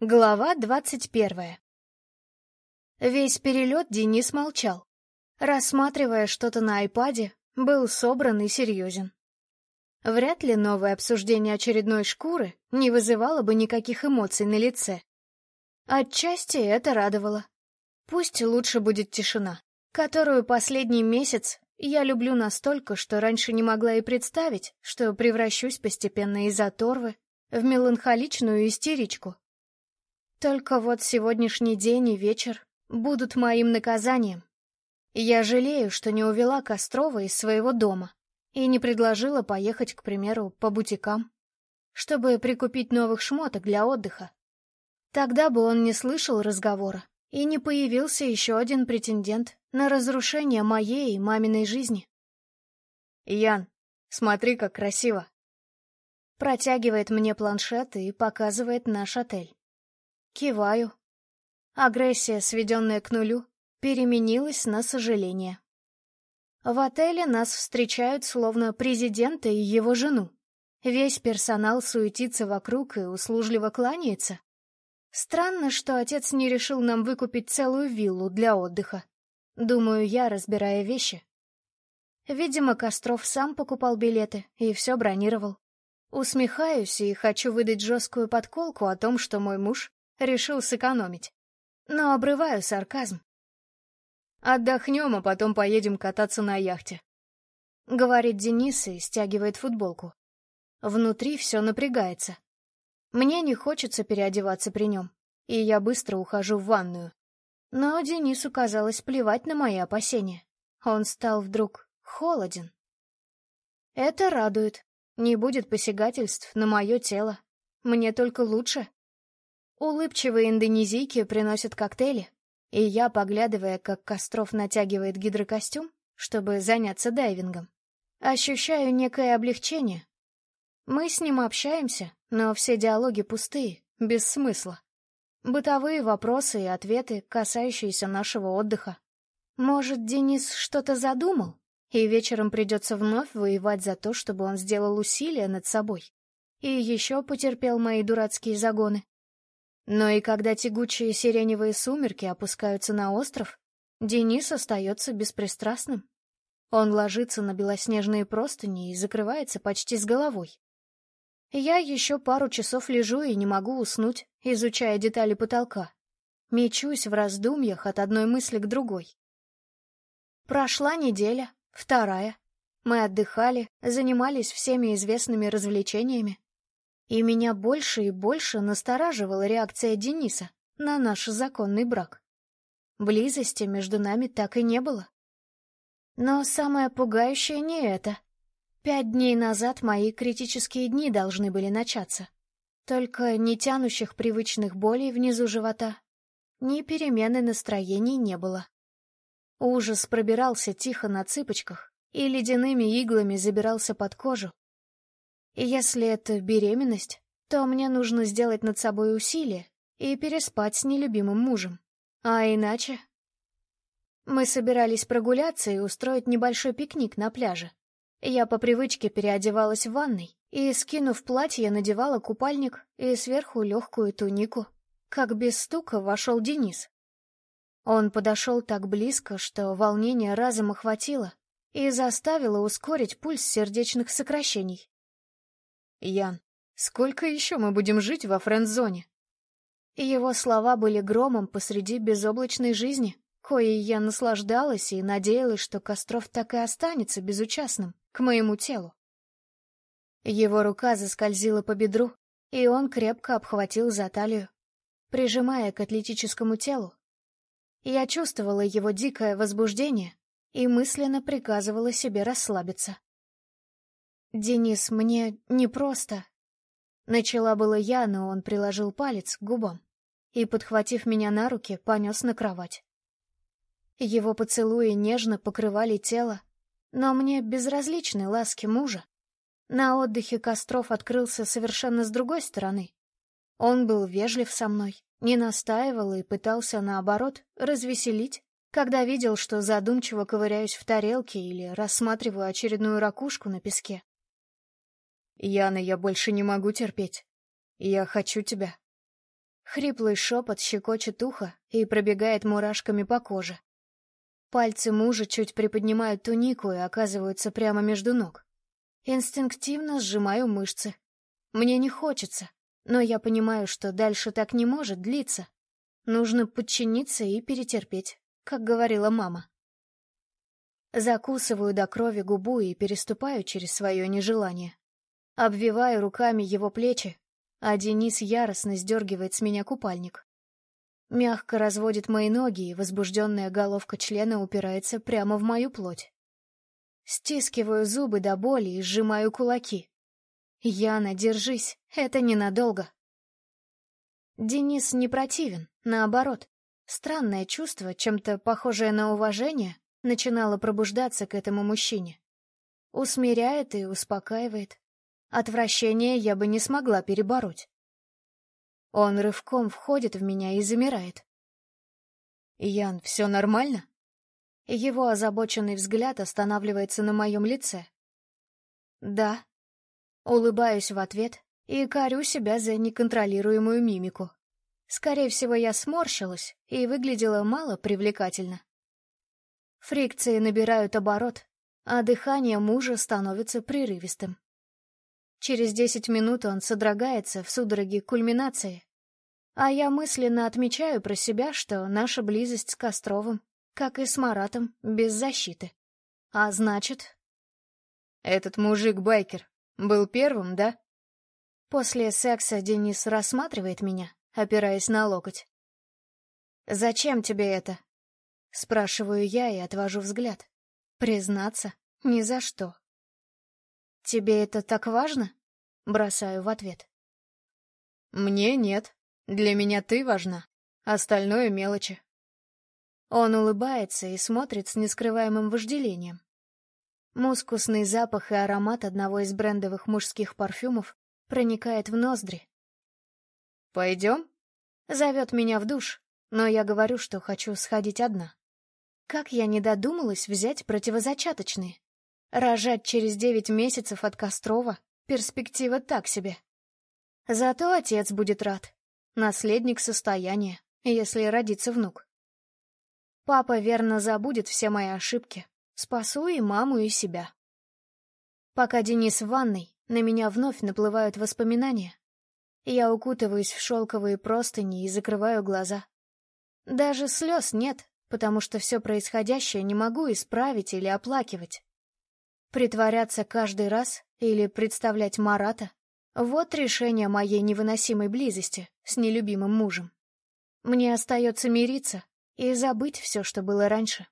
Глава двадцать первая Весь перелет Денис молчал. Рассматривая что-то на айпаде, был собран и серьезен. Вряд ли новое обсуждение очередной шкуры не вызывало бы никаких эмоций на лице. Отчасти это радовало. Пусть лучше будет тишина, которую последний месяц я люблю настолько, что раньше не могла и представить, что превращусь постепенно из оторвы в меланхоличную истеричку, только вот сегодняшний день и вечер будут моим наказанием. Я жалею, что не увела Кострова из своего дома и не предложила поехать, к примеру, по бутикам, чтобы прикупить новых шмоток для отдыха. Тогда бы он не слышал разговора, и не появился еще один претендент на разрушение моей и маминой жизни. «Ян, смотри, как красиво!» Протягивает мне планшет и показывает наш отель. Киваю. Агрессия, сведенная к нулю, переменилась на сожаление. В отеле нас встречают словно президента и его жену. Весь персонал суетится вокруг и услужливо кланяется. Странно, что отец не решил нам выкупить целую виллу для отдыха. Думаю я, разбирая вещи. Видимо, Костров сам покупал билеты и все бронировал. Усмехаюсь и хочу выдать жесткую подколку о том, что мой муж решил сэкономить. Но обрываю сарказм. «Отдохнем, а потом поедем кататься на яхте», — говорит Денис и стягивает футболку. Внутри все напрягается. Мне не хочется переодеваться при нем, и я быстро ухожу в ванную. Но Денису казалось плевать на мои опасения. Он стал вдруг холоден. Это радует. Не будет посягательств на мое тело. Мне только лучше. Улыбчивые индонезийки приносят коктейли, и я, поглядывая, как Костров натягивает гидрокостюм, чтобы заняться дайвингом, ощущаю некое облегчение. Мы с ним общаемся, но все диалоги пустые, без смысла. Бытовые вопросы и ответы, касающиеся нашего отдыха. Может, Денис что-то задумал, и вечером придется вновь воевать за то, чтобы он сделал усилия над собой. И еще потерпел мои дурацкие загоны. Но и когда тягучие сиреневые сумерки опускаются на остров, Денис остается беспристрастным. Он ложится на белоснежные простыни и закрывается почти с головой. Я еще пару часов лежу и не могу уснуть, изучая детали потолка. Мечусь в раздумьях от одной мысли к другой. Прошла неделя, вторая. Мы отдыхали, занимались всеми известными развлечениями. И меня больше и больше настораживала реакция Дениса на наш законный брак. Близости между нами так и не было. Но самое пугающее не это. Пять дней назад мои критические дни должны были начаться. Только ни тянущих привычных болей внизу живота, ни перемены настроений не было. Ужас пробирался тихо на цыпочках и ледяными иглами забирался под кожу, если это беременность, то мне нужно сделать над собой усилие и переспать с нелюбимым мужем. А иначе... Мы собирались прогуляться и устроить небольшой пикник на пляже. Я по привычке переодевалась в ванной и, скинув платье, надевала купальник и сверху легкую тунику. Как без стука вошел Денис. Он подошел так близко, что волнение разом охватило и заставило ускорить пульс сердечных сокращений. Ян, сколько еще мы будем жить во френд-зоне? Его слова были громом посреди безоблачной жизни, коей я наслаждалась и надеялась, что Костров так и останется безучастным к моему телу. Его рука заскользила по бедру, и он крепко обхватил за талию, прижимая к атлетическому телу. Я чувствовала его дикое возбуждение и мысленно приказывала себе расслабиться. «Денис, мне непросто...» Начала было я, но он приложил палец к губам и, подхватив меня на руки, понес на кровать. Его поцелуи нежно покрывали тело, но мне безразличны ласки мужа. На отдыхе Костров открылся совершенно с другой стороны. Он был вежлив со мной, не настаивал и пытался, наоборот, развеселить, когда видел, что задумчиво ковыряюсь в тарелке или рассматриваю очередную ракушку на песке. Яна, я больше не могу терпеть. Я хочу тебя. Хриплый шепот щекочет ухо и пробегает мурашками по коже. Пальцы мужа чуть приподнимают тунику и оказываются прямо между ног. Инстинктивно сжимаю мышцы. Мне не хочется, но я понимаю, что дальше так не может длиться. Нужно подчиниться и перетерпеть, как говорила мама. Закусываю до крови губу и переступаю через свое нежелание. Обвиваю руками его плечи, а Денис яростно сдергивает с меня купальник. Мягко разводит мои ноги, и возбужденная головка члена упирается прямо в мою плоть. Стискиваю зубы до боли и сжимаю кулаки. «Яна, держись, это ненадолго». Денис не противен, наоборот. Странное чувство, чем-то похожее на уважение, начинало пробуждаться к этому мужчине. Усмиряет и успокаивает. Отвращение я бы не смогла перебороть. Он рывком входит в меня и замирает. «Ян, все нормально?» Его озабоченный взгляд останавливается на моем лице. «Да». Улыбаюсь в ответ и корю себя за неконтролируемую мимику. Скорее всего, я сморщилась и выглядела мало привлекательно. Фрикции набирают оборот, а дыхание мужа становится прерывистым. Через десять минут он содрогается в судороге кульминации. А я мысленно отмечаю про себя, что наша близость с Костровым, как и с Маратом, без защиты. А значит... Этот мужик-байкер был первым, да? После секса Денис рассматривает меня, опираясь на локоть. «Зачем тебе это?» Спрашиваю я и отвожу взгляд. Признаться, ни за что. «Тебе это так важно?» Бросаю в ответ. «Мне нет. Для меня ты важна. Остальное мелочи». Он улыбается и смотрит с нескрываемым вожделением. Мускусный запах и аромат одного из брендовых мужских парфюмов проникает в ноздри. «Пойдем?» — зовет меня в душ, но я говорю, что хочу сходить одна. Как я не додумалась взять противозачаточные? Рожать через девять месяцев от Кострова — перспектива так себе. Зато отец будет рад. Наследник состояния, если родится внук. Папа верно забудет все мои ошибки. Спасу и маму, и себя. Пока Денис в ванной, на меня вновь наплывают воспоминания. Я укутываюсь в шелковые простыни и закрываю глаза. Даже слез нет, потому что все происходящее не могу исправить или оплакивать. Притворяться каждый раз или представлять Марата — вот решение моей невыносимой близости с нелюбимым мужем. Мне остается мириться и забыть все, что было раньше.